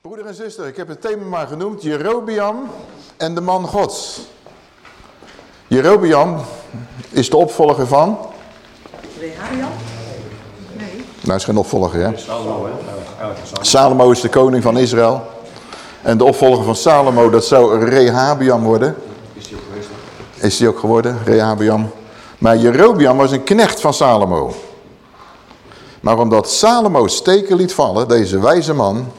Broeder en zuster, ik heb het thema maar genoemd, Jerobiam en de man gods. Jerobiam is de opvolger van? Nee. Nou, is geen opvolger, hè? Salomo, hè? Salomo is de koning van Israël. En de opvolger van Salomo, dat zou Rehabiam worden. Is hij ook geweest? Is hij ook geworden, Rehabiam. Maar Jerobiam was een knecht van Salomo. Maar omdat Salomo steken liet vallen, deze wijze man,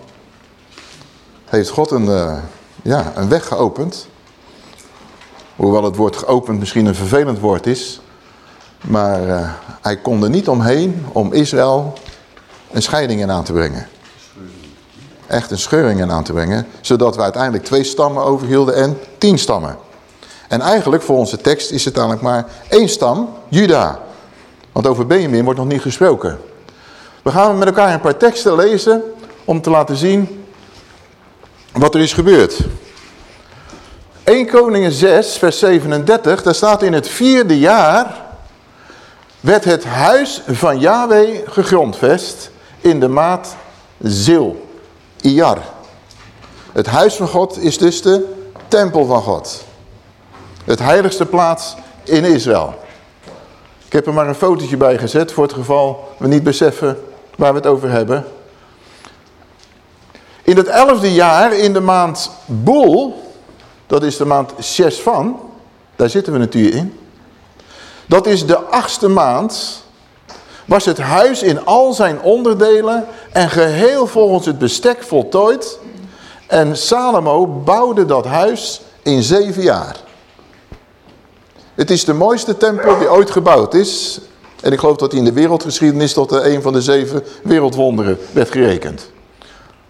heeft God een, uh, ja, een weg geopend. Hoewel het woord geopend misschien een vervelend woord is. Maar uh, hij kon er niet omheen om Israël een scheiding in aan te brengen. Echt een scheuring in aan te brengen. Zodat we uiteindelijk twee stammen overhielden en tien stammen. En eigenlijk voor onze tekst is het eigenlijk maar één stam, Juda. Want over Benjamin wordt nog niet gesproken. We gaan met elkaar een paar teksten lezen om te laten zien wat er is gebeurd. 1 Koningen 6 vers 37, daar staat in het vierde jaar werd het huis van Yahweh gegrondvest in de maat Zil, Iyar. Het huis van God is dus de tempel van God. Het heiligste plaats in Israël. Ik heb er maar een fotootje bij gezet voor het geval we niet beseffen waar we het over hebben. In het elfde jaar, in de maand Boel, dat is de maand Shesvan, daar zitten we natuurlijk in. Dat is de achtste maand, was het huis in al zijn onderdelen en geheel volgens het bestek voltooid. En Salomo bouwde dat huis in zeven jaar. Het is de mooiste tempel die ooit gebouwd is. En ik geloof dat hij in de wereldgeschiedenis tot een van de zeven wereldwonderen werd gerekend.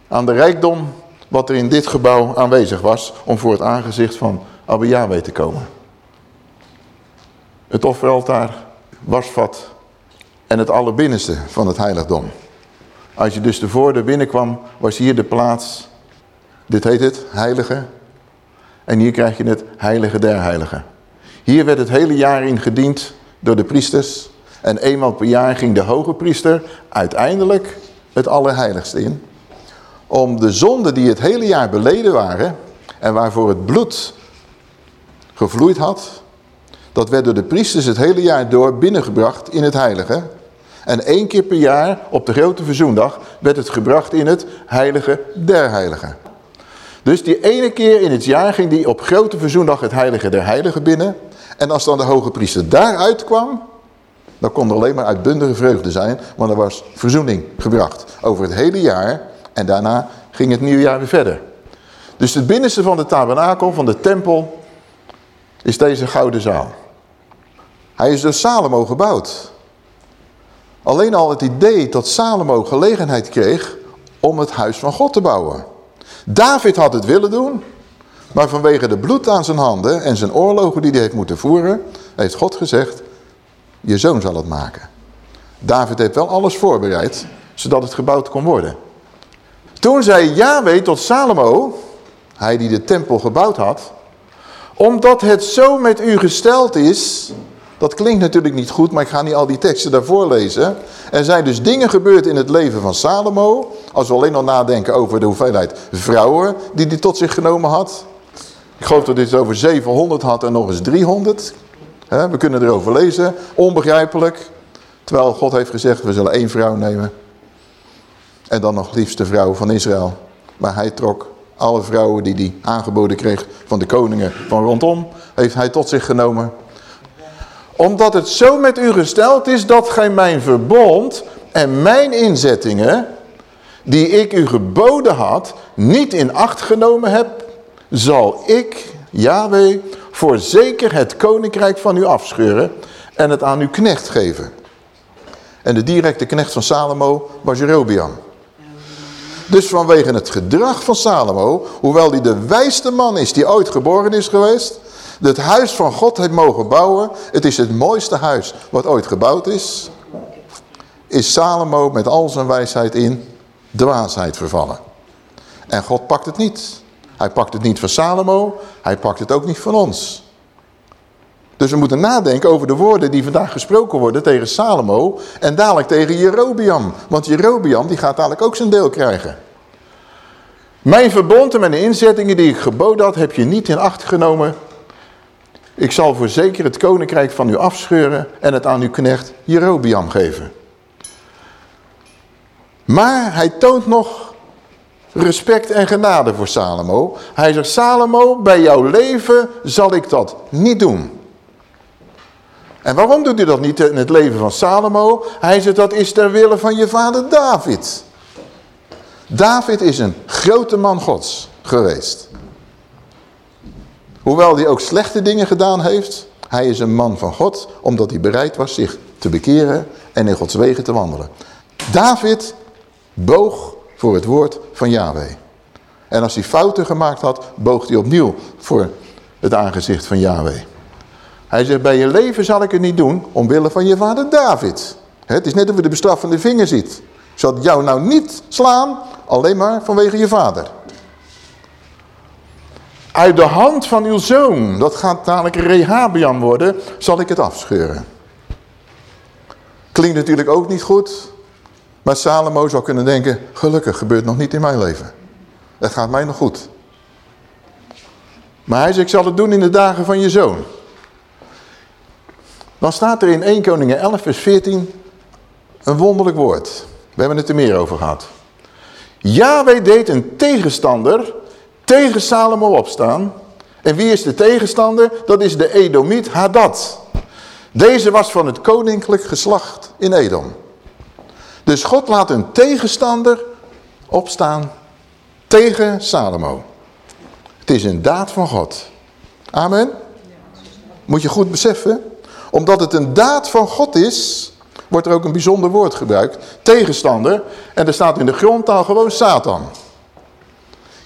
Aan de rijkdom wat er in dit gebouw aanwezig was om voor het aangezicht van Abba Yahweh te komen. Het offeraltaar, wasvat en het allerbinnenste van het heiligdom. Als je dus de voordeur binnenkwam, was hier de plaats, dit heet het, heilige. En hier krijg je het heilige der heiligen. Hier werd het hele jaar in gediend door de priesters. En eenmaal per jaar ging de hoge priester uiteindelijk het allerheiligste in. Om de zonden die het hele jaar beleden waren en waarvoor het bloed gevloeid had, dat werd door de priesters het hele jaar door binnengebracht in het heilige. En één keer per jaar op de grote verzoendag werd het gebracht in het heilige der heiligen. Dus die ene keer in het jaar ging die op grote verzoendag het heilige der heiligen binnen. En als dan de hoge priester daaruit kwam, dan kon er alleen maar uitbundige vreugde zijn, want er was verzoening gebracht over het hele jaar. En daarna ging het nieuwjaar weer verder. Dus het binnenste van de tabernakel, van de tempel, is deze gouden zaal. Hij is door Salomo gebouwd. Alleen al het idee dat Salomo gelegenheid kreeg om het huis van God te bouwen. David had het willen doen, maar vanwege de bloed aan zijn handen en zijn oorlogen die hij heeft moeten voeren, heeft God gezegd, je zoon zal het maken. David heeft wel alles voorbereid, zodat het gebouwd kon worden. Toen zei Yahweh tot Salomo, hij die de tempel gebouwd had, omdat het zo met u gesteld is, dat klinkt natuurlijk niet goed, maar ik ga niet al die teksten daarvoor lezen. Er zijn dus dingen gebeurd in het leven van Salomo, als we alleen al nadenken over de hoeveelheid vrouwen die hij tot zich genomen had. Ik geloof dat dit over 700 had en nog eens 300. We kunnen erover lezen, onbegrijpelijk. Terwijl God heeft gezegd, we zullen één vrouw nemen. En dan nog liefste vrouw van Israël. Maar hij trok alle vrouwen die hij aangeboden kreeg van de koningen van rondom, heeft hij tot zich genomen. Omdat het zo met u gesteld is dat gij mijn verbond en mijn inzettingen, die ik u geboden had, niet in acht genomen heb, zal ik, Yahweh, voorzeker het koninkrijk van u afscheuren en het aan uw knecht geven. En de directe knecht van Salomo was Jerobiam. Dus vanwege het gedrag van Salomo, hoewel hij de wijste man is die ooit geboren is geweest, het huis van God heeft mogen bouwen. Het is het mooiste huis wat ooit gebouwd is. is Salomo met al zijn wijsheid in dwaasheid vervallen. En God pakt het niet. Hij pakt het niet van Salomo, hij pakt het ook niet van ons. Dus we moeten nadenken over de woorden die vandaag gesproken worden tegen Salomo en dadelijk tegen Jerobiam. Want Jerobiam die gaat dadelijk ook zijn deel krijgen. Mijn verbond en mijn inzettingen die ik geboden had, heb je niet in acht genomen. Ik zal voor zeker het koninkrijk van u afscheuren en het aan uw knecht Jerobiam geven. Maar hij toont nog respect en genade voor Salomo. Hij zegt, Salomo, bij jouw leven zal ik dat niet doen. En waarom doet hij dat niet in het leven van Salomo? Hij zegt, dat is ter wille van je vader David. David is een grote man gods geweest. Hoewel hij ook slechte dingen gedaan heeft, hij is een man van God, omdat hij bereid was zich te bekeren en in Gods wegen te wandelen. David boog voor het woord van Yahweh. En als hij fouten gemaakt had, boog hij opnieuw voor het aangezicht van Yahweh. Hij zegt, bij je leven zal ik het niet doen, omwille van je vader David. Het is net of je de bestraffende vinger ziet. Zal jou nou niet slaan, alleen maar vanwege je vader. Uit de hand van uw zoon, dat gaat dadelijk Rehabian worden, zal ik het afscheuren. Klinkt natuurlijk ook niet goed, maar Salomo zou kunnen denken, gelukkig gebeurt nog niet in mijn leven. Het gaat mij nog goed. Maar hij zegt, ik zal het doen in de dagen van je zoon. Dan staat er in 1 Koningen 11 vers 14 een wonderlijk woord. We hebben het er meer over gehad. Yahweh deed een tegenstander tegen Salomo opstaan. En wie is de tegenstander? Dat is de Edomiet Hadad. Deze was van het koninklijk geslacht in Edom. Dus God laat een tegenstander opstaan tegen Salomo. Het is een daad van God. Amen. Moet je goed beseffen. Omdat het een daad van God is, wordt er ook een bijzonder woord gebruikt. Tegenstander. En er staat in de grondtaal gewoon Satan.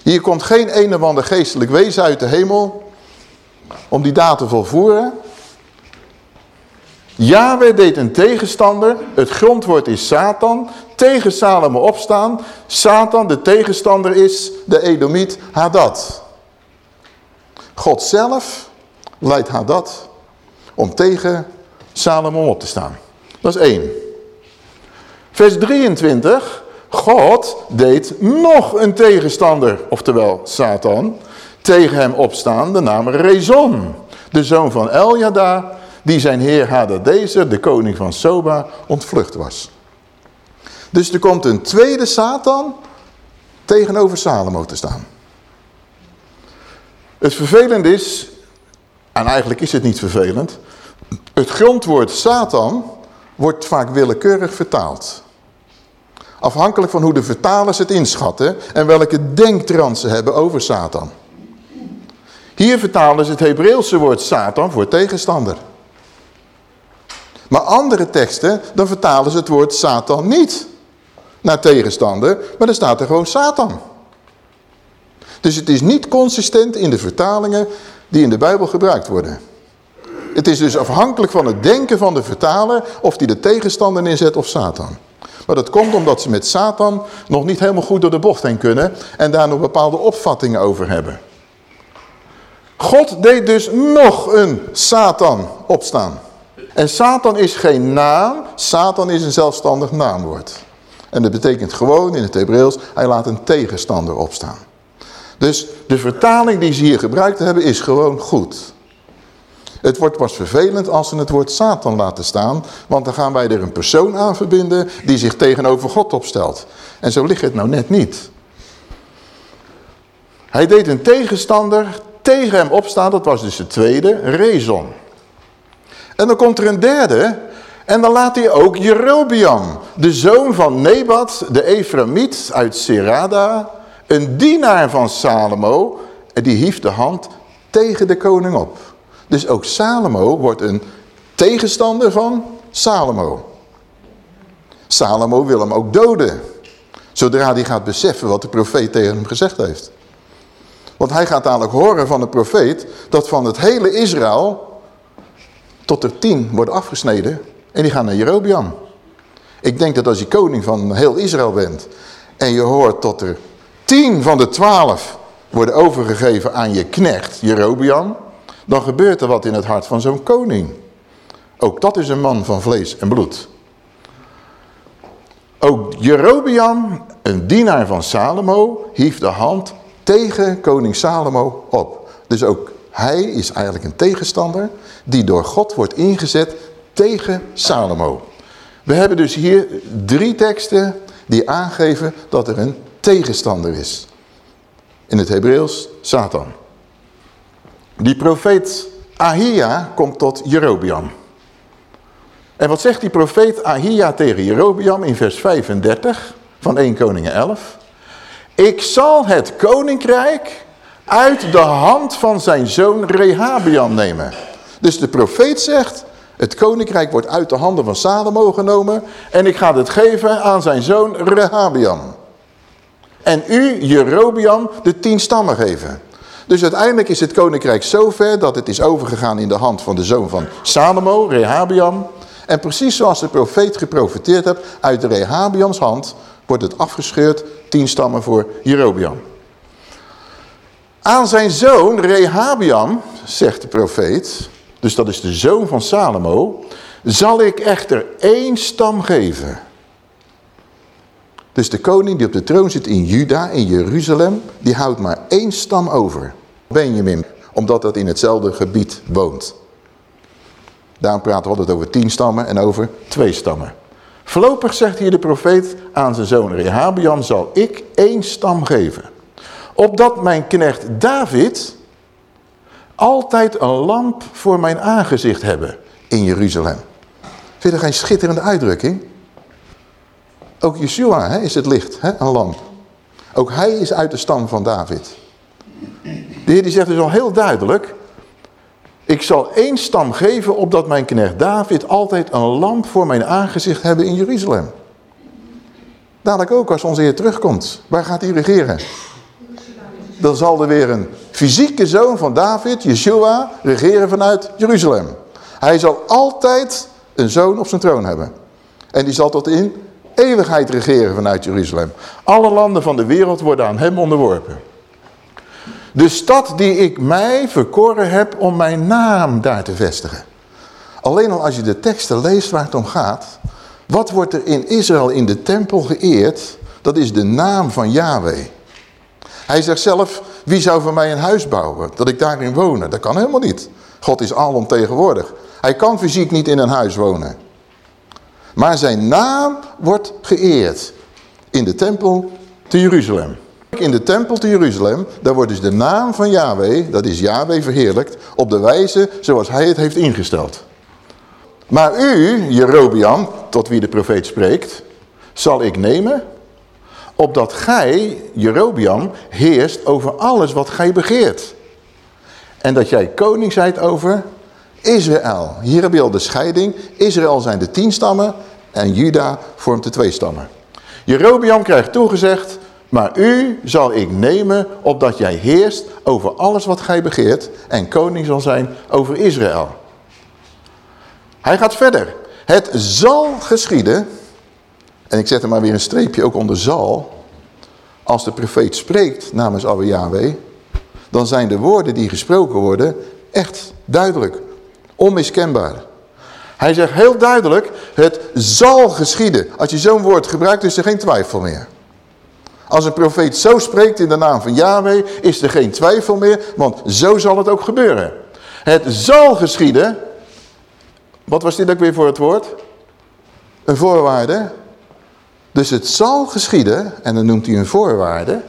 Hier komt geen een of ander geestelijk wezen uit de hemel om die daad te volvoeren. Yahweh deed een tegenstander, het grondwoord is Satan, tegen Salomo opstaan. Satan, de tegenstander, is de Edomiet Hadad. God zelf leidt Hadad om tegen Salomo op te staan. Dat is één. Vers 23. God deed nog een tegenstander, oftewel Satan, tegen hem opstaan, de naam Rezon. De zoon van Eljada, die zijn heer Hadadezer, de koning van Soba, ontvlucht was. Dus er komt een tweede Satan tegenover Salomo te staan. Het vervelend is, en eigenlijk is het niet vervelend, het grondwoord Satan wordt vaak willekeurig vertaald. Afhankelijk van hoe de vertalers het inschatten en welke denktrans ze hebben over Satan. Hier vertalen ze het Hebreeuwse woord Satan voor tegenstander. Maar andere teksten, dan vertalen ze het woord Satan niet naar tegenstander, maar dan staat er gewoon Satan. Dus het is niet consistent in de vertalingen die in de Bijbel gebruikt worden. Het is dus afhankelijk van het denken van de vertaler of die de tegenstander inzet of Satan. Maar dat komt omdat ze met Satan nog niet helemaal goed door de bocht heen kunnen en daar nog bepaalde opvattingen over hebben. God deed dus nog een Satan opstaan. En Satan is geen naam, Satan is een zelfstandig naamwoord. En dat betekent gewoon in het Hebreeuws, hij laat een tegenstander opstaan. Dus de vertaling die ze hier gebruikt hebben is gewoon goed. Het wordt pas vervelend als ze het woord Satan laten staan, want dan gaan wij er een persoon aan verbinden die zich tegenover God opstelt. En zo ligt het nou net niet. Hij deed een tegenstander tegen hem opstaan, dat was dus de tweede, Rezon. En dan komt er een derde en dan laat hij ook Jerobiam, de zoon van Nebat, de Eframiet uit Serada, een dienaar van Salomo, en die hief de hand tegen de koning op. Dus ook Salomo wordt een tegenstander van Salomo. Salomo wil hem ook doden. Zodra hij gaat beseffen wat de profeet tegen hem gezegd heeft. Want hij gaat dadelijk horen van de profeet dat van het hele Israël tot er tien worden afgesneden. En die gaan naar Jerobiam. Ik denk dat als je koning van heel Israël bent en je hoort dat er tien van de twaalf worden overgegeven aan je knecht, Jerobiam, dan gebeurt er wat in het hart van zo'n koning. Ook dat is een man van vlees en bloed. Ook Jerobiam, een dienaar van Salomo, hief de hand tegen koning Salomo op. Dus ook hij is eigenlijk een tegenstander die door God wordt ingezet tegen Salomo. We hebben dus hier drie teksten die aangeven dat er een tegenstander is. In het Hebreeuws Satan. Die profeet Ahia komt tot Jerobiam. En wat zegt die profeet Ahia tegen Jerobiam in vers 35 van 1 Koningen 11? Ik zal het koninkrijk uit de hand van zijn zoon Rehabiam nemen. Dus de profeet zegt, het koninkrijk wordt uit de handen van Salomo genomen en ik ga het geven aan zijn zoon Rehabiam. En u, Jerobiam, de tien stammen geven. Dus uiteindelijk is het koninkrijk zover dat het is overgegaan in de hand van de zoon van Salomo, Rehabiam. En precies zoals de profeet geprofiteerd heeft, uit de Rehabiams hand wordt het afgescheurd, tien stammen voor Jerobiam. Aan zijn zoon Rehabiam, zegt de profeet, dus dat is de zoon van Salomo, zal ik echter één stam geven. Dus de koning die op de troon zit in Juda, in Jeruzalem, die houdt maar één stam over. Benjamin, omdat dat in hetzelfde gebied woont. Daarom praten we altijd over tien stammen en over twee stammen. Voorlopig zegt hier de profeet aan zijn zoon Rehabiam, zal ik één stam geven. Opdat mijn knecht David altijd een lamp voor mijn aangezicht hebben in Jeruzalem. Vind je geen schitterende uitdrukking? Ook Yeshua hè, is het licht, hè, een lamp. Ook hij is uit de stam van David. De Heer die zegt dus al heel duidelijk... Ik zal één stam geven opdat mijn knecht David altijd een lamp voor mijn aangezicht hebben in Jeruzalem. Dadelijk ook als onze Heer terugkomt. Waar gaat hij regeren? Dan zal er weer een fysieke zoon van David, Yeshua, regeren vanuit Jeruzalem. Hij zal altijd een zoon op zijn troon hebben. En die zal tot in eeuwigheid regeren vanuit Jeruzalem. Alle landen van de wereld worden aan hem onderworpen. De stad die ik mij verkoren heb om mijn naam daar te vestigen. Alleen al als je de teksten leest waar het om gaat. Wat wordt er in Israël in de tempel geëerd? Dat is de naam van Yahweh. Hij zegt zelf, wie zou voor mij een huis bouwen? Dat ik daarin wonen? Dat kan helemaal niet. God is alomtegenwoordig. Hij kan fysiek niet in een huis wonen. Maar zijn naam wordt geëerd in de tempel te Jeruzalem. In de tempel te Jeruzalem, daar wordt dus de naam van Yahweh, dat is Yahweh verheerlijkt, op de wijze zoals hij het heeft ingesteld. Maar u, Jerobiam, tot wie de profeet spreekt, zal ik nemen, opdat gij, Jerobiam, heerst over alles wat gij begeert. En dat jij koning zijt over Israël. Hier heb je al de scheiding. Israël zijn de tien stammen en Juda vormt de twee stammen. Jerobiam krijgt toegezegd, maar u zal ik nemen opdat jij heerst over alles wat gij begeert en koning zal zijn over Israël. Hij gaat verder. Het zal geschieden, en ik zet er maar weer een streepje ook onder zal, als de profeet spreekt namens Abba Yahweh, dan zijn de woorden die gesproken worden echt duidelijk, onmiskenbaar. Hij zegt heel duidelijk, het zal geschieden. Als je zo'n woord gebruikt, is er geen twijfel meer. Als een profeet zo spreekt in de naam van Yahweh, is er geen twijfel meer, want zo zal het ook gebeuren. Het zal geschieden. Wat was dit ook weer voor het woord? Een voorwaarde. Dus het zal geschieden, en dan noemt hij een voorwaarde.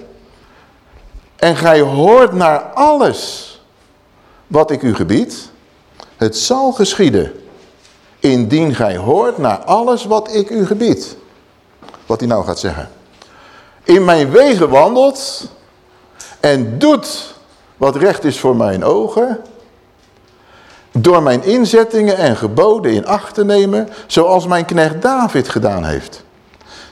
En gij hoort naar alles wat ik u gebied. Het zal geschieden, indien gij hoort naar alles wat ik u gebied. Wat hij nou gaat zeggen in mijn wegen wandelt en doet wat recht is voor mijn ogen, door mijn inzettingen en geboden in acht te nemen, zoals mijn knecht David gedaan heeft.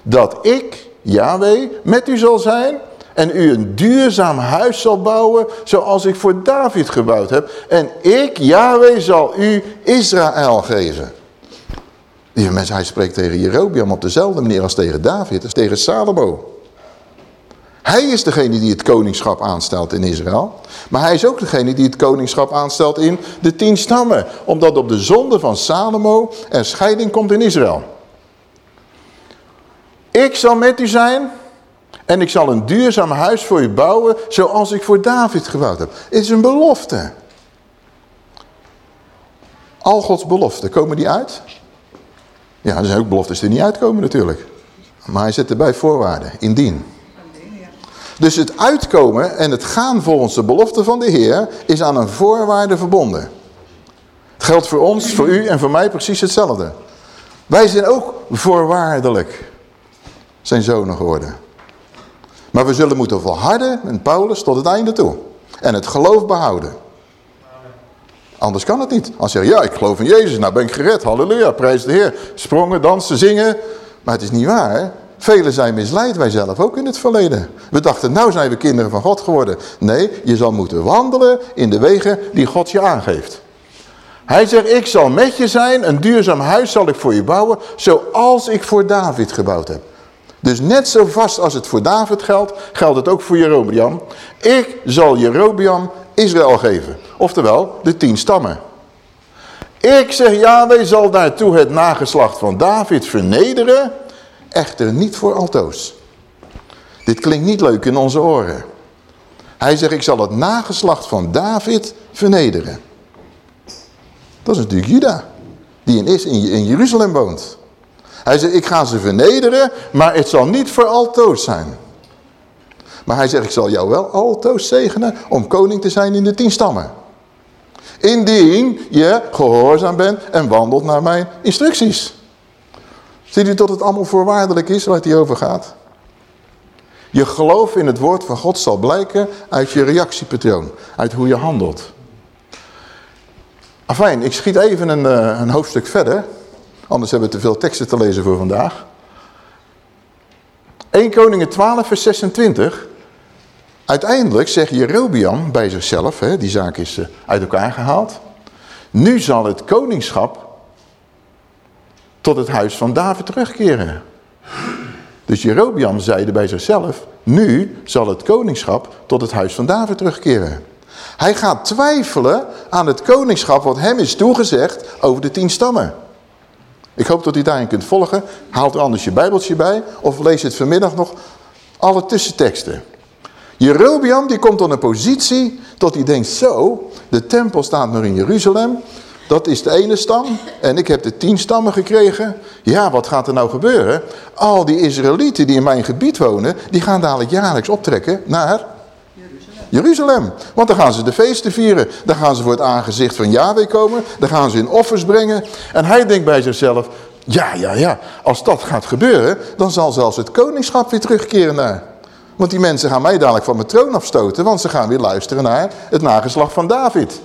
Dat ik, Yahweh, met u zal zijn en u een duurzaam huis zal bouwen, zoals ik voor David gebouwd heb. En ik, Yahweh, zal u Israël geven. Die mensen, hij spreekt tegen Jerobiam op dezelfde manier als tegen David, als tegen Salomo. Hij is degene die het koningschap aanstelt in Israël. Maar hij is ook degene die het koningschap aanstelt in de tien stammen. Omdat op de zonde van Salomo er scheiding komt in Israël. Ik zal met u zijn en ik zal een duurzaam huis voor u bouwen zoals ik voor David gebouwd heb. Het is een belofte. Al Gods beloften, komen die uit? Ja, er zijn ook beloftes die niet uitkomen natuurlijk. Maar hij zet erbij voorwaarden, indien. Dus het uitkomen en het gaan volgens de belofte van de Heer is aan een voorwaarde verbonden. Het geldt voor ons, voor u en voor mij precies hetzelfde. Wij zijn ook voorwaardelijk zijn zonen geworden. Maar we zullen moeten volharden met Paulus tot het einde toe. En het geloof behouden. Anders kan het niet. Als je zegt, ja, ik geloof in Jezus, nou ben ik gered, halleluja, prijs de Heer. Sprongen, dansen, zingen. Maar het is niet waar, Velen zijn misleid, wij zelf ook in het verleden. We dachten, nou zijn we kinderen van God geworden. Nee, je zal moeten wandelen in de wegen die God je aangeeft. Hij zegt, ik zal met je zijn, een duurzaam huis zal ik voor je bouwen, zoals ik voor David gebouwd heb. Dus net zo vast als het voor David geldt, geldt het ook voor Jerobeam. Ik zal Jerobeam Israël geven. Oftewel, de tien stammen. Ik zeg, Yahweh zal daartoe het nageslacht van David vernederen, echter niet voor altoos. Dit klinkt niet leuk in onze oren. Hij zegt, ik zal het nageslacht van David vernederen. Dat is natuurlijk Juda, die in, in Jeruzalem woont. Hij zegt, ik ga ze vernederen, maar het zal niet voor altoos zijn. Maar hij zegt, ik zal jou wel altoos zegenen om koning te zijn in de tien stammen. Indien je gehoorzaam bent en wandelt naar mijn instructies. Ziet u tot het allemaal voorwaardelijk is waar het hier over gaat? Je geloof in het woord van God zal blijken uit je reactiepatroon. Uit hoe je handelt. Afijn, ik schiet even een, eh, een hoofdstuk verder. Anders hebben we te veel teksten te lezen voor vandaag. 1 Koningen 12 vers 26. Uiteindelijk zegt Jerobiam bij zichzelf, hè, die zaak is eh, uit elkaar gehaald. Nu zal het koningschap tot het huis van David terugkeren. Dus Jerobiam zeide bij zichzelf, nu zal het koningschap tot het huis van David terugkeren. Hij gaat twijfelen aan het koningschap wat hem is toegezegd over de tien stammen. Ik hoop dat u daarin kunt volgen. Haal er anders je bijbeltje bij of lees het vanmiddag nog alle tussenteksten. Jerobiam die komt dan een positie dat hij denkt zo, de tempel staat nog in Jeruzalem. Dat is de ene stam en ik heb de tien stammen gekregen. Ja, wat gaat er nou gebeuren? Al die Israëlieten die in mijn gebied wonen, die gaan dadelijk jaarlijks optrekken naar Jeruzalem. Want dan gaan ze de feesten vieren. Dan gaan ze voor het aangezicht van Yahweh komen. Dan gaan ze hun offers brengen. En hij denkt bij zichzelf, ja, ja, ja, als dat gaat gebeuren, dan zal zelfs het koningschap weer terugkeren naar. Want die mensen gaan mij dadelijk van mijn troon afstoten, want ze gaan weer luisteren naar het nageslag van David.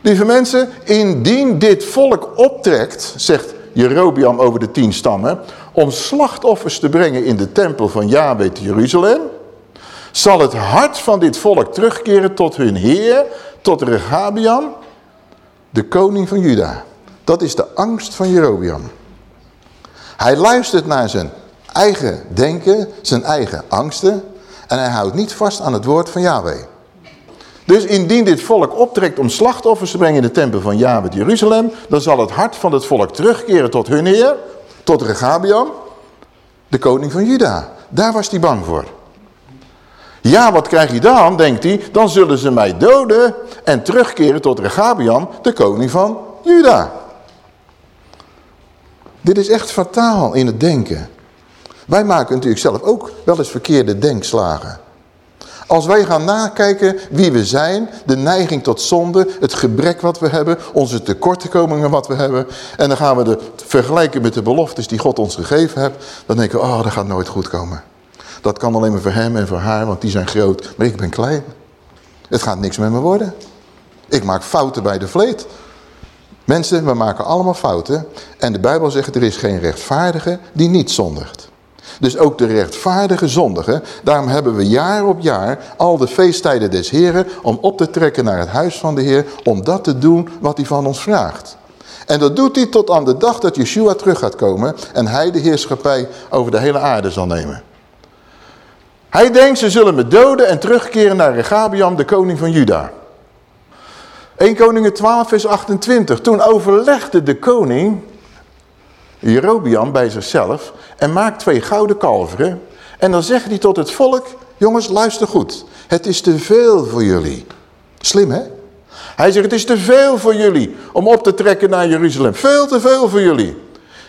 Lieve mensen, indien dit volk optrekt, zegt Jerobiam over de tien stammen, om slachtoffers te brengen in de tempel van Yahweh te Jeruzalem, zal het hart van dit volk terugkeren tot hun heer, tot Rehabiam, de koning van Juda. Dat is de angst van Jerobiam. Hij luistert naar zijn eigen denken, zijn eigen angsten en hij houdt niet vast aan het woord van Yahweh. Dus indien dit volk optrekt om slachtoffers te brengen in de tempel van Yahweh Jeruzalem, dan zal het hart van het volk terugkeren tot hun heer, tot Rehabiam, de koning van Juda. Daar was hij bang voor. Ja, wat krijg je dan, denkt hij, dan zullen ze mij doden en terugkeren tot Regabian, de koning van Juda. Dit is echt fataal in het denken. Wij maken natuurlijk zelf ook wel eens verkeerde denkslagen. Als wij gaan nakijken wie we zijn, de neiging tot zonde, het gebrek wat we hebben, onze tekortkomingen wat we hebben. En dan gaan we het vergelijken met de beloftes die God ons gegeven heeft. Dan denken we, oh dat gaat nooit goed komen. Dat kan alleen maar voor hem en voor haar, want die zijn groot. Maar ik ben klein. Het gaat niks met me worden. Ik maak fouten bij de vleet. Mensen, we maken allemaal fouten. En de Bijbel zegt, er is geen rechtvaardige die niet zondigt. Dus ook de rechtvaardige zondigen. Daarom hebben we jaar op jaar al de feesttijden des Heren om op te trekken naar het huis van de Heer. Om dat te doen wat hij van ons vraagt. En dat doet hij tot aan de dag dat Yeshua terug gaat komen en hij de heerschappij over de hele aarde zal nemen. Hij denkt ze zullen me doden en terugkeren naar Regabiam, de koning van Juda. 1 Koningen 12 vers 28. Toen overlegde de koning, Jerobiam, bij zichzelf en maakt twee gouden kalveren. En dan zegt hij tot het volk, jongens luister goed, het is te veel voor jullie. Slim hè? Hij zegt, het is te veel voor jullie om op te trekken naar Jeruzalem. Veel te veel voor jullie.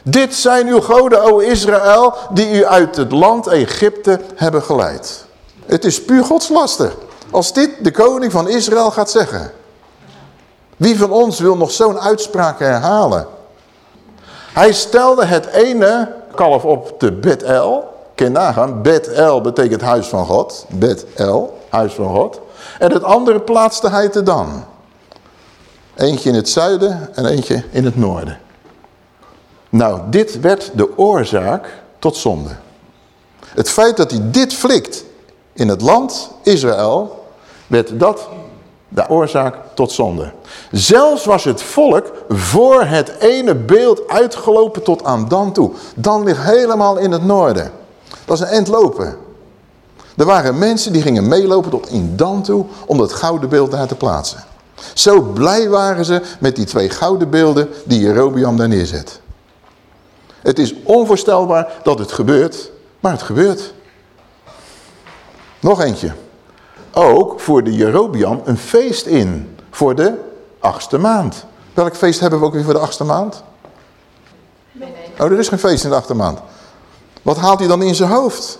Dit zijn uw goden, o Israël, die u uit het land Egypte hebben geleid. Het is puur godslaster. Als dit de koning van Israël gaat zeggen. Wie van ons wil nog zo'n uitspraak herhalen? Hij stelde het ene kalf op te Bet-El. Ken nagaan, Bet-El betekent huis van God. Bet-El, huis van God. En het andere plaatste hij te dan. Eentje in het zuiden en eentje in het noorden. Nou, dit werd de oorzaak tot zonde. Het feit dat hij dit flikt in het land Israël, werd dat de oorzaak tot zonde. Zelfs was het volk voor het ene beeld uitgelopen tot aan Dan toe. Dan ligt helemaal in het noorden. Dat is een eind lopen. Er waren mensen die gingen meelopen tot in Dan toe om dat gouden beeld daar te plaatsen. Zo blij waren ze met die twee gouden beelden die Jerobiam daar neerzet. Het is onvoorstelbaar dat het gebeurt, maar het gebeurt. Nog eentje. Ook voor de Jerobiam een feest in voor de achtste maand. Welk feest hebben we ook weer voor de achtste maand? Oh, er is geen feest in de achtste maand. Wat haalt hij dan in zijn hoofd?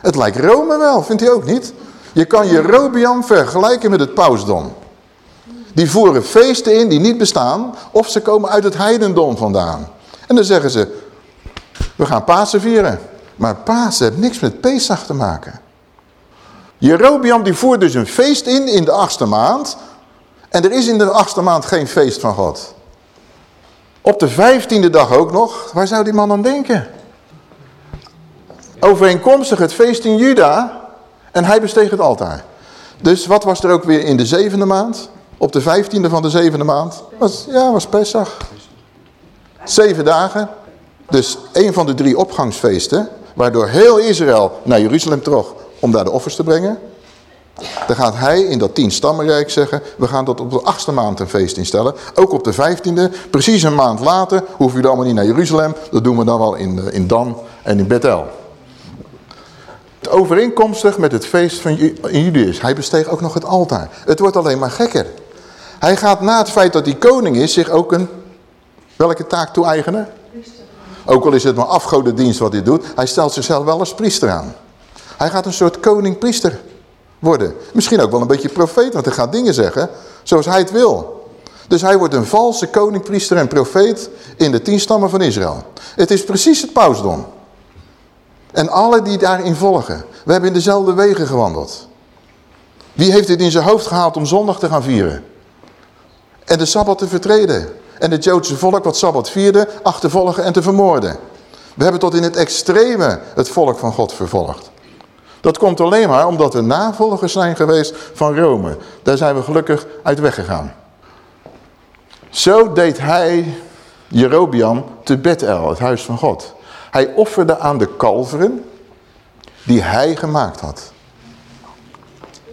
Het lijkt Rome wel, vindt hij ook niet? Je kan Jerobiam vergelijken met het pausdom. Die voeren feesten in die niet bestaan, of ze komen uit het heidendom vandaan. En dan zeggen ze, we gaan Pasen vieren. Maar Pasen heeft niks met Pesach te maken. Jerobiam die voert dus een feest in, in de achtste maand. En er is in de achtste maand geen feest van God. Op de vijftiende dag ook nog. Waar zou die man aan denken? Overeenkomstig het feest in Juda. En hij besteeg het altaar. Dus wat was er ook weer in de zevende maand? Op de vijftiende van de zevende maand? Was, ja, was Pesach. Zeven dagen. Dus een van de drie opgangsfeesten. Waardoor heel Israël naar Jeruzalem trok om daar de offers te brengen. Dan gaat hij in dat tien stammenrijk zeggen, we gaan dat op de achtste maand een feest instellen. Ook op de vijftiende, precies een maand later, hoeven jullie allemaal niet naar Jeruzalem. Dat doen we dan wel in, eh, in Dan en in Bethel. Overeenkomstig met het feest van Judas. Hij besteeg ook nog het altaar. Het wordt alleen maar gekker. Hij gaat na het feit dat hij koning is zich ook een... Welke taak toe-eigenen? Ook al is het maar afgodendienst wat hij doet. Hij stelt zichzelf wel als priester aan. Hij gaat een soort koning-priester worden. Misschien ook wel een beetje profeet, want hij gaat dingen zeggen zoals hij het wil. Dus hij wordt een valse koning, priester en profeet in de tien stammen van Israël. Het is precies het pausdom. En alle die daarin volgen. We hebben in dezelfde wegen gewandeld. Wie heeft het in zijn hoofd gehaald om zondag te gaan vieren? En de Sabbat te vertreden. En het Joodse volk wat Sabbat vierde, achtervolgen en te vermoorden. We hebben tot in het extreme het volk van God vervolgd. Dat komt alleen maar omdat we navolgers zijn geweest van Rome. Daar zijn we gelukkig uit weggegaan. Zo deed hij, Jerobiam, te Bethel, het huis van God. Hij offerde aan de kalveren die hij gemaakt had.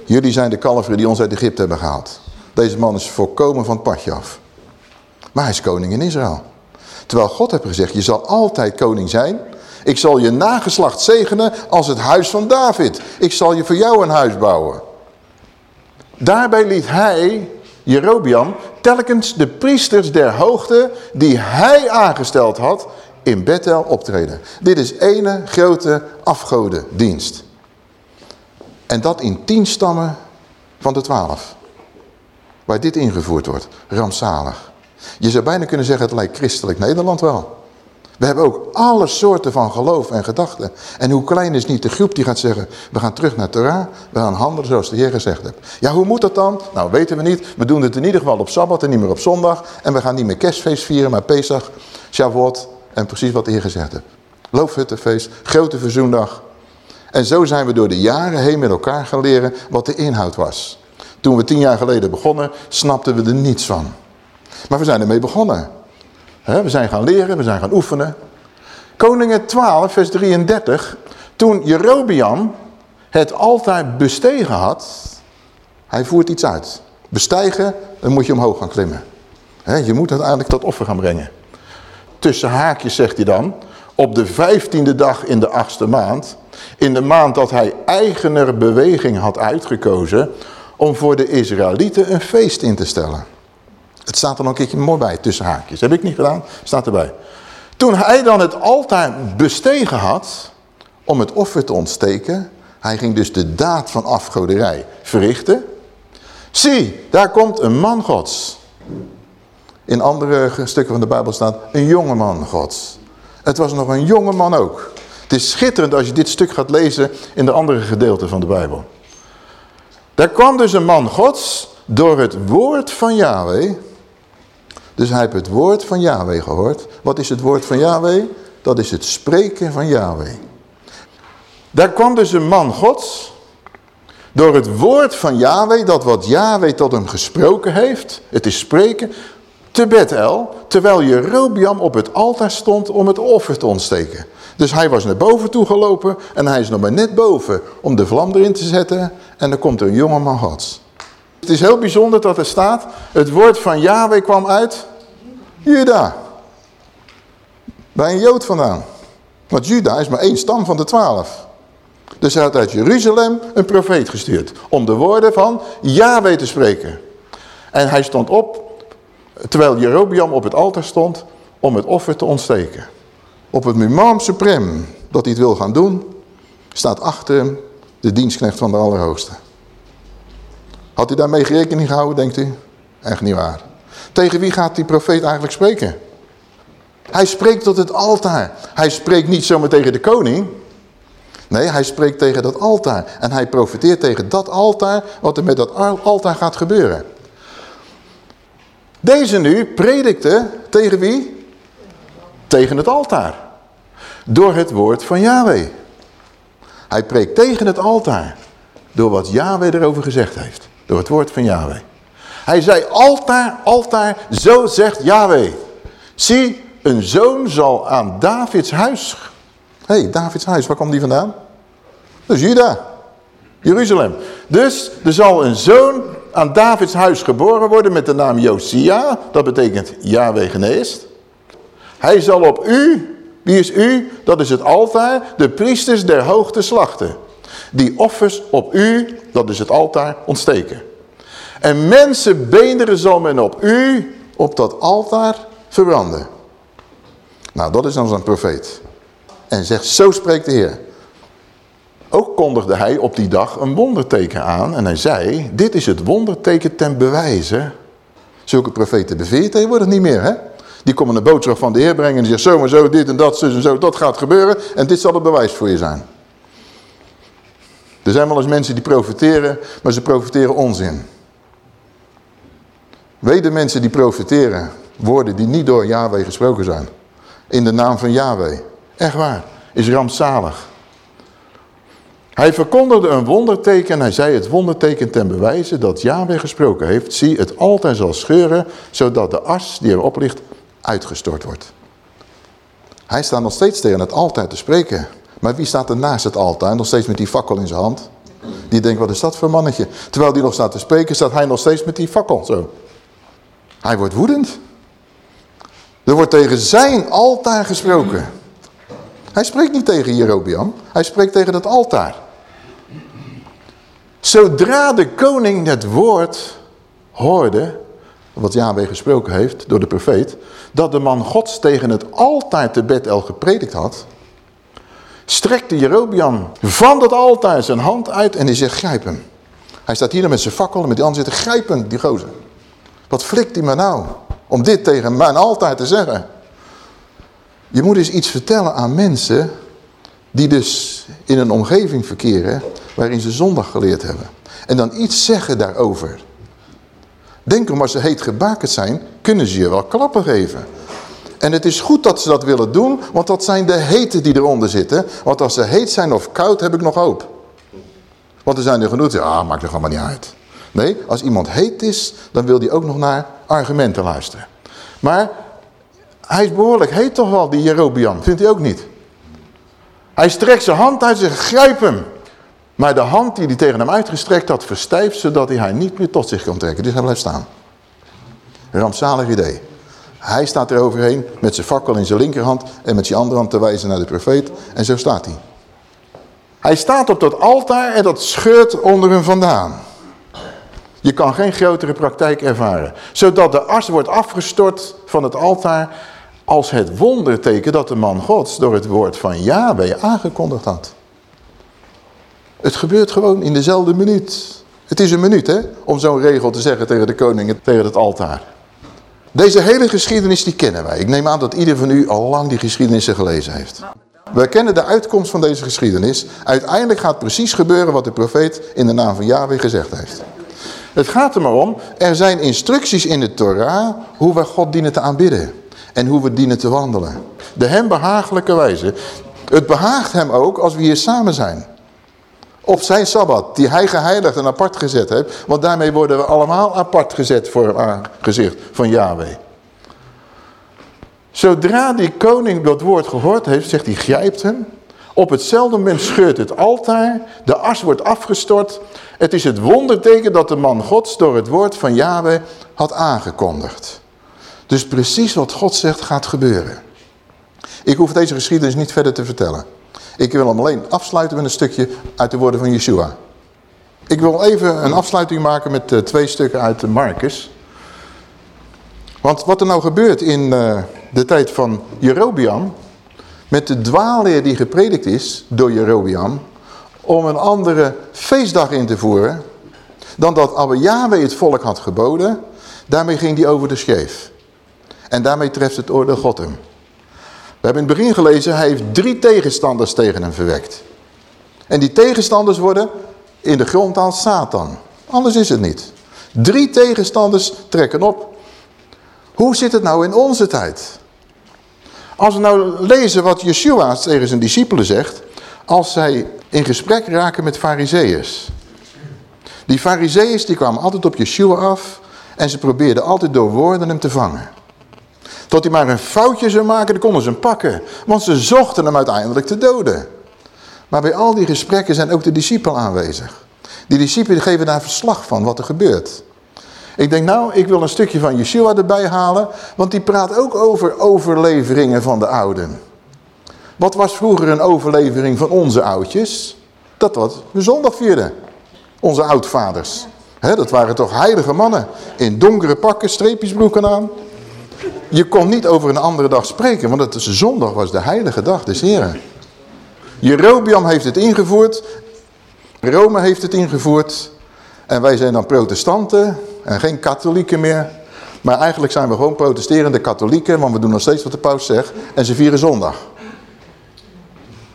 Jullie zijn de kalveren die ons uit Egypte hebben gehaald. Deze man is volkomen van het padje af. Maar hij is koning in Israël. Terwijl God heeft gezegd, je zal altijd koning zijn ik zal je nageslacht zegenen als het huis van David. Ik zal je voor jou een huis bouwen. Daarbij liet hij, Jerobiam, telkens de priesters der hoogte die hij aangesteld had in Bethel optreden. Dit is ene grote afgodendienst. En dat in tien stammen van de twaalf. Waar dit ingevoerd wordt. Rampzalig. Je zou bijna kunnen zeggen het lijkt christelijk Nederland wel. We hebben ook alle soorten van geloof en gedachten. En hoe klein is niet de groep die gaat zeggen, we gaan terug naar Torah, we gaan handelen zoals de Heer gezegd heeft. Ja, hoe moet dat dan? Nou, weten we niet. We doen het in ieder geval op Sabbat en niet meer op zondag. En we gaan niet meer kerstfeest vieren, maar Pesach, Shavuot en precies wat de Heer gezegd heeft. Loofhuttenfeest, grote verzoendag. En zo zijn we door de jaren heen met elkaar gaan leren wat de inhoud was. Toen we tien jaar geleden begonnen, snapten we er niets van. Maar we zijn ermee begonnen. we zijn gaan leren, we zijn gaan oefenen. Koningen 12, vers 33. Toen Jerobiam het altijd bestegen had, hij voert iets uit. Bestijgen, dan moet je omhoog gaan klimmen. je moet uiteindelijk dat offer gaan brengen. Tussen haakjes zegt hij dan, op de vijftiende dag in de achtste maand, in de maand dat hij eigener beweging had uitgekozen, om voor de Israëlieten een feest in te stellen. Het staat er nog een keertje mooi bij, tussen haakjes. Heb ik niet gedaan, staat erbij. Toen hij dan het altaar bestegen had, om het offer te ontsteken, hij ging dus de daad van afgoderij verrichten. Zie, daar komt een man gods. In andere stukken van de Bijbel staat een jonge man gods. Het was nog een jonge man ook. Het is schitterend als je dit stuk gaat lezen in de andere gedeelten van de Bijbel. Daar kwam dus een man gods door het woord van Yahweh. Dus hij heeft het woord van Yahweh gehoord. Wat is het woord van Yahweh? Dat is het spreken van Yahweh. Daar kwam dus een man gods door het woord van Yahweh, dat wat Yahweh tot hem gesproken heeft, het is spreken, te Bethel, terwijl Jerobiam op het altaar stond om het offer te ontsteken. Dus hij was naar boven toe gelopen en hij is nog maar net boven om de vlam erin te zetten en dan komt er een jonge man gods. Het is heel bijzonder dat er staat, het woord van Yahweh kwam uit Juda. Bij een Jood vandaan. Want Juda is maar één stam van de twaalf. Dus hij had uit Jeruzalem een profeet gestuurd. Om de woorden van Yahweh te spreken. En hij stond op, terwijl Jerobiam op het altaar stond, om het offer te ontsteken. Op het Mimam Suprem, dat hij het wil gaan doen, staat achter hem de dienstknecht van de Allerhoogste. Had hij daarmee rekening gehouden, denkt u? Echt niet waar. Tegen wie gaat die profeet eigenlijk spreken? Hij spreekt tot het altaar. Hij spreekt niet zomaar tegen de koning. Nee, hij spreekt tegen dat altaar. En hij profiteert tegen dat altaar, wat er met dat altaar gaat gebeuren. Deze nu predikte tegen wie? Tegen het altaar. Door het woord van Yahweh. Hij preekt tegen het altaar. Door wat Yahweh erover gezegd heeft. Door het woord van Yahweh. Hij zei altaar, altaar, zo zegt Yahweh. Zie, een zoon zal aan Davids huis Hé, hey, Davids huis, waar kwam die vandaan? Dat is Juda. Jeruzalem. Dus er zal een zoon aan Davids huis geboren worden met de naam Josia. Dat betekent Yahweh geneest. Hij zal op u, wie is u? Dat is het altaar, de priesters der hoogte slachten. Die offers op u, dat is het altaar, ontsteken. En mensenbeenderen zal men op u, op dat altaar, verbranden. Nou, dat is dan zo'n profeet en zegt, zo spreekt de Heer. Ook kondigde hij op die dag een wonderteken aan en hij zei, dit is het wonderteken ten bewijze. Zulke profeten beveert tegenwoordig niet meer, hè? Die komen een boodschap van de Heer brengen en die zeggen zo en zo, dit en dat, zus en zo, dat gaat gebeuren en dit zal het bewijs voor je zijn. Er zijn wel eens mensen die profiteren, maar ze profiteren onzin. Weten mensen die profiteren woorden die niet door Yahweh gesproken zijn. In de naam van Yahweh. Echt waar. Is rampzalig. Hij verkondigde een wonderteken en hij zei het wonderteken ten bewijze dat Yahweh gesproken heeft. Zie, het altijd zal scheuren, zodat de as die erop ligt uitgestort wordt. Hij staat nog steeds tegen het altaar te spreken. Maar wie staat er naast het altaar, nog steeds met die fakkel in zijn hand? Die denkt, wat is dat voor mannetje? Terwijl die nog staat te spreken, staat hij nog steeds met die fakkel zo. Hij wordt woedend. Er wordt tegen zijn altaar gesproken. Hij spreekt niet tegen Jerobiam, hij spreekt tegen het altaar. Zodra de koning het woord hoorde, wat Yahweh gesproken heeft door de profeet, dat de man gods tegen het altaar te Bethel gepredikt had, strekte Jerobiam van dat altaar zijn hand uit en hij zegt, grijp hem. Hij staat hier met zijn fakkel en met die andere zitten, grijp hem, die gozer. Wat flikt hij me nou om dit tegen mijn altaar te zeggen? Je moet eens iets vertellen aan mensen die dus in een omgeving verkeren waarin ze zondag geleerd hebben. En dan iets zeggen daarover. Denk om als ze heet gebakerd zijn, kunnen ze je wel klappen geven. En het is goed dat ze dat willen doen, want dat zijn de heten die eronder zitten. Want als ze heet zijn of koud, heb ik nog hoop. Want er zijn er genoeg, ja, maakt er allemaal niet uit. Nee, als iemand heet is, dan wil hij ook nog naar argumenten luisteren. Maar Hij is behoorlijk heet toch wel, die Jerobiam. Vindt hij ook niet? Hij strekt zijn hand uit en zegt, grijp hem. Maar de hand die hij tegen hem uitgestrekt had, verstijft zodat hij haar niet meer tot zich kan trekken. Dus hij blijft staan. Rampzalig idee. Hij staat er overheen met zijn fakkel in zijn linkerhand en met zijn andere hand te wijzen naar de profeet. En zo staat hij. Hij staat op dat altaar en dat scheurt onder hem vandaan. Je kan geen grotere praktijk ervaren. Zodat de as wordt afgestort van het altaar als het wonderteken dat de man gods door het woord van Yahweh aangekondigd had. Het gebeurt gewoon in dezelfde minuut. Het is een minuut hè, om zo'n regel te zeggen tegen de koning, tegen het altaar. Deze hele geschiedenis die kennen wij. Ik neem aan dat ieder van u al lang die geschiedenissen gelezen heeft. We kennen de uitkomst van deze geschiedenis. Uiteindelijk gaat precies gebeuren wat de profeet in de naam van Yahweh gezegd heeft. Het gaat er maar om, er zijn instructies in de Torah hoe we God dienen te aanbidden. En hoe we dienen te wandelen. De hem behagelijke wijze. Het behaagt hem ook als we hier samen zijn. Op zijn Sabbat, die hij geheiligd en apart gezet heeft. Want daarmee worden we allemaal apart gezet voor hem aangezicht van Yahweh. Zodra die koning dat woord gehoord heeft, zegt hij, grijpt hem. Op hetzelfde moment scheurt het altaar, de as wordt afgestort. Het is het wonderteken dat de man gods door het woord van Yahweh had aangekondigd. Dus precies wat God zegt gaat gebeuren. Ik hoef deze geschiedenis niet verder te vertellen. Ik wil hem alleen afsluiten met een stukje uit de woorden van Yeshua. Ik wil even een afsluiting maken met uh, twee stukken uit Marcus. Want wat er nou gebeurt in uh, de tijd van Jerobiam... met de dwaalleer die gepredikt is door Jerobiam... om een andere feestdag in te voeren... dan dat Abba Yahweh het volk had geboden... daarmee ging hij over de scheef. En daarmee treft het oordeel God hem. We hebben in het begin gelezen, hij heeft drie tegenstanders tegen hem verwekt. En die tegenstanders worden in de grondtaal Satan. Anders is het niet. Drie tegenstanders trekken op. Hoe zit het nou in onze tijd? Als we nou lezen wat Yeshua tegen zijn discipelen zegt... als zij in gesprek raken met fariseeërs. Die fariseeërs die kwamen altijd op Yeshua af... en ze probeerden altijd door woorden hem te vangen. Tot hij maar een foutje zou maken, dan konden ze hem pakken. Want ze zochten hem uiteindelijk te doden. Maar bij al die gesprekken zijn ook de discipelen aanwezig. Die discipelen geven daar verslag van wat er gebeurt. Ik denk nou, ik wil een stukje van Yeshua erbij halen. Want die praat ook over overleveringen van de ouden. Wat was vroeger een overlevering van onze oudjes? Dat wat we zondag vierden. Onze oudvaders. dat waren toch heilige mannen. In donkere pakken, streepjesbroeken aan. Je kon niet over een andere dag spreken, want het is zondag was de heilige dag des Heren. Jerobiam heeft het ingevoerd, Rome heeft het ingevoerd en wij zijn dan protestanten en geen katholieken meer. Maar eigenlijk zijn we gewoon protesterende katholieken, want we doen nog steeds wat de paus zegt en ze vieren zondag.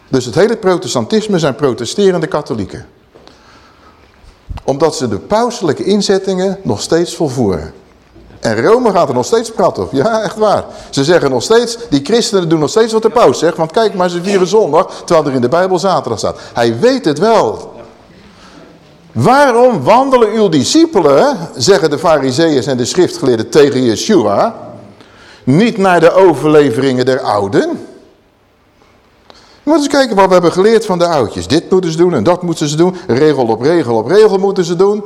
Dus het hele protestantisme zijn protesterende katholieken. Omdat ze de pauselijke inzettingen nog steeds volvoeren. En Rome gaat er nog steeds prat op. Ja, echt waar. Ze zeggen nog steeds, die christenen doen nog steeds wat de paus zegt. Want kijk maar, ze vieren zondag, terwijl er in de Bijbel zaterdag staat. Hij weet het wel. Waarom wandelen uw discipelen, zeggen de fariseeërs en de schriftgeleerden tegen Yeshua, niet naar de overleveringen der ouden? Moeten eens kijken wat we hebben geleerd van de oudjes. Dit moeten ze doen en dat moeten ze doen. Regel op regel op regel moeten ze doen.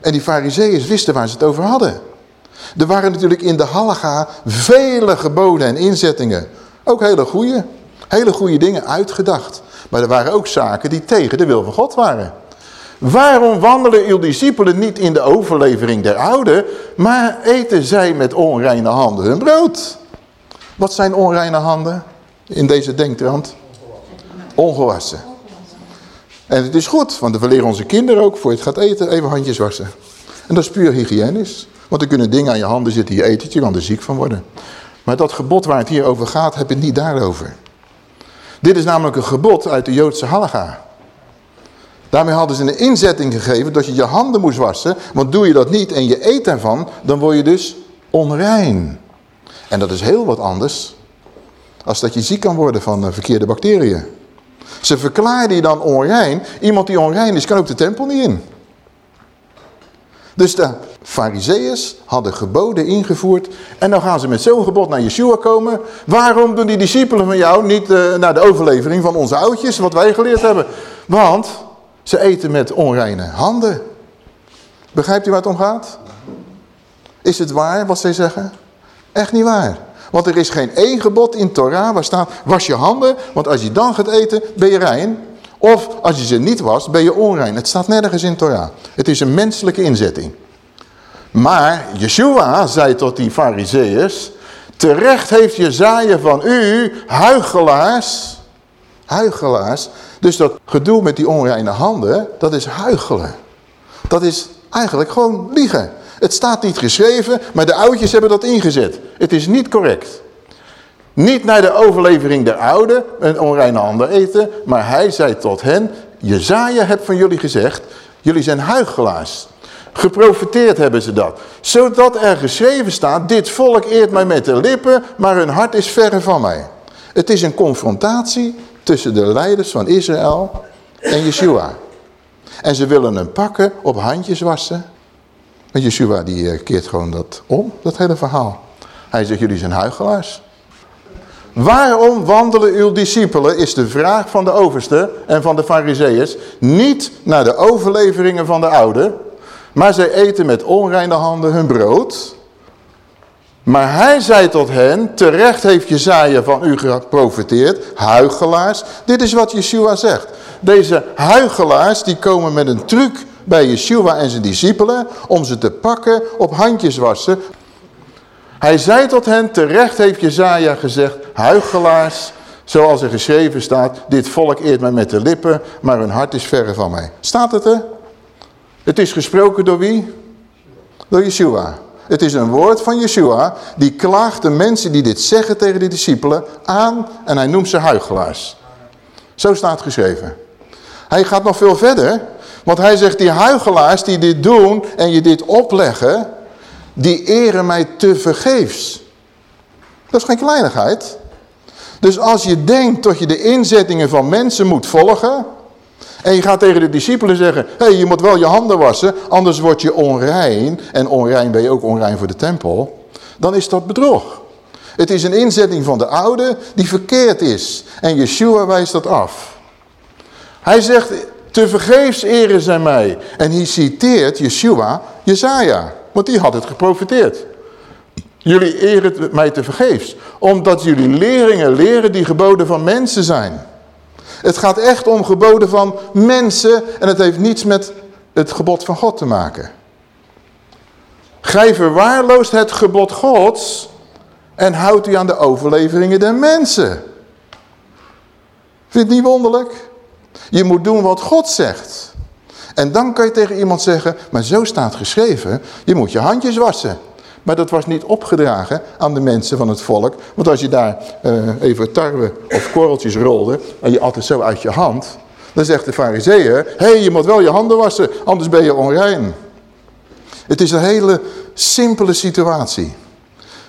En die fariseeërs wisten waar ze het over hadden. Er waren natuurlijk in de halaga vele geboden en inzettingen. Ook hele goede, hele goede dingen uitgedacht. Maar er waren ook zaken die tegen de wil van God waren. Waarom wandelen uw discipelen niet in de overlevering der oude, maar eten zij met onreine handen hun brood? Wat zijn onreine handen in deze denktrand? Ongewassen. En het is goed, want we leren onze kinderen ook voor je het gaat eten even handjes wassen. En dat is puur hygiënisch. Want er kunnen dingen aan je handen zitten, je eet je kan er ziek van worden. Maar dat gebod waar het hier over gaat, heb je niet daarover. Dit is namelijk een gebod uit de Joodse halaga. Daarmee hadden ze een inzetting gegeven dat je je handen moest wassen. Want doe je dat niet en je eet ervan, dan word je dus onrein. En dat is heel wat anders als dat je ziek kan worden van verkeerde bacteriën. Ze verklaarden je dan onrein. Iemand die onrein is, kan ook de tempel niet in. Dus de Fariseeërs hadden geboden ingevoerd en dan gaan ze met zo'n gebod naar Yeshua komen. Waarom doen die discipelen van jou niet uh, naar de overlevering van onze oudjes, wat wij geleerd hebben? Want ze eten met onreine handen. Begrijpt u waar het om gaat? Is het waar wat zij zeggen? Echt niet waar. Want er is geen één gebod in Torah waar staat, was je handen, want als je dan gaat eten, ben je rein. Of als je ze niet was, ben je onrein. Het staat nergens in Torah. Het is een menselijke inzetting. Maar Yeshua zei tot die fariseeërs, terecht heeft Jezaja van u, huigelaars, huigelaars. Dus dat gedoe met die onreine handen, dat is huigelen. Dat is eigenlijk gewoon liegen. Het staat niet geschreven, maar de oudjes hebben dat ingezet. Het is niet correct. Niet naar de overlevering der oude, een onreine handen eten, maar hij zei tot hen, Jezaja hebt van jullie gezegd, jullie zijn huigelaars. Geprofiteerd hebben ze dat. Zodat er geschreven staat, dit volk eert mij met de lippen, maar hun hart is verre van mij. Het is een confrontatie tussen de leiders van Israël en Yeshua. En ze willen hem pakken, op handjes wassen. Maar Yeshua die eh, keert gewoon dat om, dat hele verhaal. Hij zegt, jullie zijn huigelaars. Waarom wandelen uw discipelen, is de vraag van de overste en van de fariseeërs, niet naar de overleveringen van de oude, maar zij eten met onreine handen hun brood. Maar hij zei tot hen, terecht heeft Jezaja van u geprofiteerd, huigelaars. Dit is wat Yeshua zegt. Deze huigelaars die komen met een truc bij Yeshua en zijn discipelen om ze te pakken op handjes wassen. Hij zei tot hen, terecht heeft Jezaja gezegd, huigelaars, zoals er geschreven staat, dit volk eert mij met de lippen, maar hun hart is verre van mij. Staat het er? Het is gesproken door wie? Door Yeshua. Het is een woord van Yeshua, die klaagt de mensen die dit zeggen tegen de discipelen aan en hij noemt ze huigelaars. Zo staat geschreven. Hij gaat nog veel verder, want hij zegt die huigelaars die dit doen en je dit opleggen, die eren mij te vergeefs. Dat is geen kleinigheid. Dus als je denkt dat je de inzettingen van mensen moet volgen, en je gaat tegen de discipelen zeggen, hé, hey, je moet wel je handen wassen, anders word je onrein. En onrein ben je ook onrein voor de tempel. Dan is dat bedrog. Het is een inzetting van de oude die verkeerd is. En Yeshua wijst dat af. Hij zegt, te vergeefs eren zij mij. En hij citeert Yeshua, Jezaja. Want die had het geprofiteerd. Jullie eren mij te vergeefs. Omdat jullie leringen leren die geboden van mensen zijn. Het gaat echt om geboden van mensen en het heeft niets met het gebod van God te maken. Gij verwaarloost het gebod Gods en houdt u aan de overleveringen der mensen. Vind je het niet wonderlijk? Je moet doen wat God zegt. En dan kan je tegen iemand zeggen, maar zo staat geschreven, je moet je handjes wassen. Maar dat was niet opgedragen aan de mensen van het volk. Want als je daar uh, even tarwe of korreltjes rolde en je altijd zo uit je hand... dan zegt de fariseeën, hé, hey, je moet wel je handen wassen, anders ben je onrein. Het is een hele simpele situatie.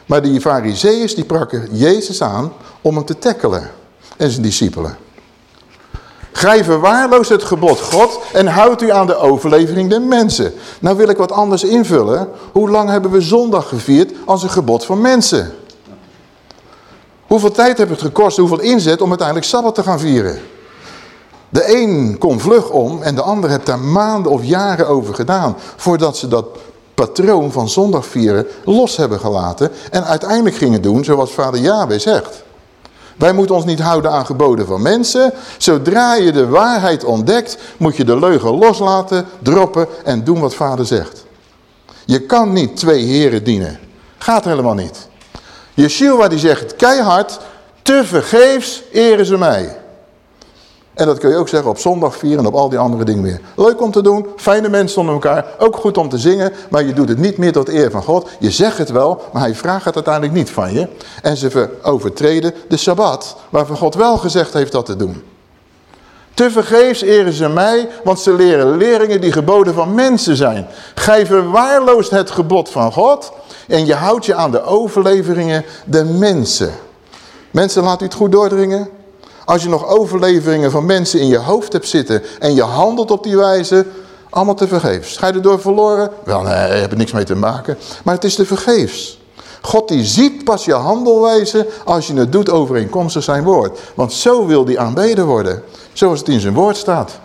Maar die fariseeën die prakken Jezus aan om hem te tackelen en zijn discipelen. Gij verwaarloost het gebod God en houdt u aan de overlevering der mensen. Nou wil ik wat anders invullen. Hoe lang hebben we zondag gevierd als een gebod van mensen? Hoeveel tijd heeft het gekost, hoeveel inzet om uiteindelijk Sabbat te gaan vieren? De een kon vlug om en de ander heeft daar maanden of jaren over gedaan. Voordat ze dat patroon van zondag vieren los hebben gelaten. En uiteindelijk gingen doen zoals vader Yahweh zegt. Wij moeten ons niet houden aan geboden van mensen. Zodra je de waarheid ontdekt, moet je de leugen loslaten, droppen en doen wat vader zegt. Je kan niet twee heren dienen. Gaat helemaal niet. Yeshua die zegt keihard, te vergeefs eren ze mij. En dat kun je ook zeggen op zondag vieren en op al die andere dingen meer. Leuk om te doen, fijne mensen onder elkaar, ook goed om te zingen, maar je doet het niet meer tot eer van God. Je zegt het wel, maar hij vraagt het uiteindelijk niet van je. En ze overtreden de Sabbat, waarvan God wel gezegd heeft dat te doen. Te vergeefs eren ze mij, want ze leren leringen die geboden van mensen zijn. Gij verwaarloost het gebod van God en je houdt je aan de overleveringen der mensen. Mensen, laat u het goed doordringen. Als je nog overleveringen van mensen in je hoofd hebt zitten en je handelt op die wijze, Allemaal te vergeefs. Ga je erdoor verloren? Wel, nee, daar heb er niks mee te maken. Maar het is te vergeefs. God die ziet pas je handelwijze als je het doet overeenkomstig zijn woord. Want zo wil die aanbeden worden. Zoals het in zijn woord staat.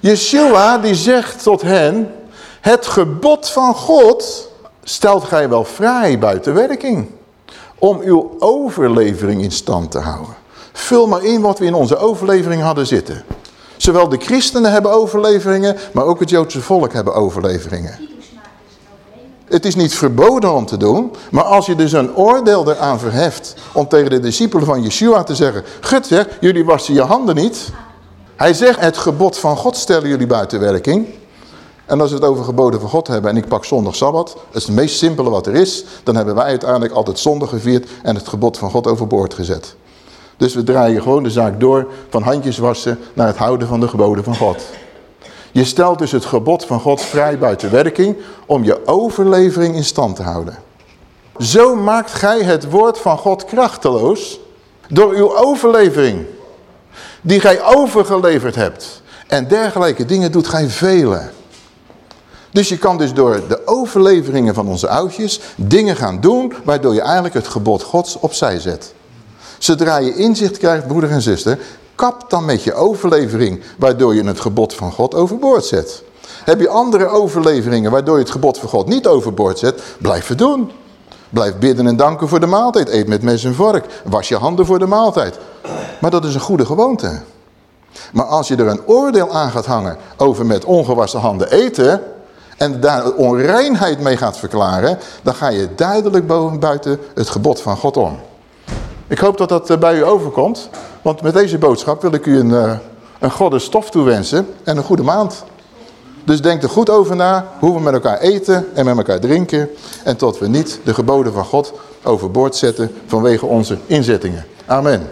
Yeshua die zegt tot hen, het gebod van God stelt gij wel vrij buiten werking. Om uw overlevering in stand te houden. Vul maar in wat we in onze overlevering hadden zitten. Zowel de christenen hebben overleveringen, maar ook het Joodse volk hebben overleveringen. Het is niet verboden om te doen, maar als je dus een oordeel eraan verheft om tegen de discipelen van Yeshua te zeggen, gut zeg, jullie wassen je handen niet. Hij zegt, het gebod van God stellen jullie buiten werking. En als we het over geboden van God hebben en ik pak zondag Sabbat, dat is het meest simpele wat er is, dan hebben wij uiteindelijk altijd zondag gevierd en het gebod van God overboord gezet. Dus we draaien gewoon de zaak door van handjes wassen naar het houden van de geboden van God. Je stelt dus het gebod van God vrij buiten werking om je overlevering in stand te houden. Zo maakt gij het woord van God krachteloos door uw overlevering die gij overgeleverd hebt. En dergelijke dingen doet gij velen. Dus je kan dus door de overleveringen van onze oudjes dingen gaan doen waardoor je eigenlijk het gebod gods opzij zet. Zodra je inzicht krijgt, broeder en zuster, kap dan met je overlevering waardoor je het gebod van God overboord zet. Heb je andere overleveringen waardoor je het gebod van God niet overboord zet, blijf het doen. Blijf bidden en danken voor de maaltijd. Eet met mes en vork. Was je handen voor de maaltijd. Maar dat is een goede gewoonte. Maar als je er een oordeel aan gaat hangen over met ongewassen handen eten... en daar onreinheid mee gaat verklaren... dan ga je duidelijk buiten het gebod van God om. Ik hoop dat dat eh, bij u overkomt. Want met deze boodschap wil ik u een, eh, een godde stof toewensen en een goede maand. Dus denk er goed over na hoe we met elkaar eten en met elkaar drinken. En tot we niet de geboden van God overboord zetten vanwege onze inzettingen. Amen.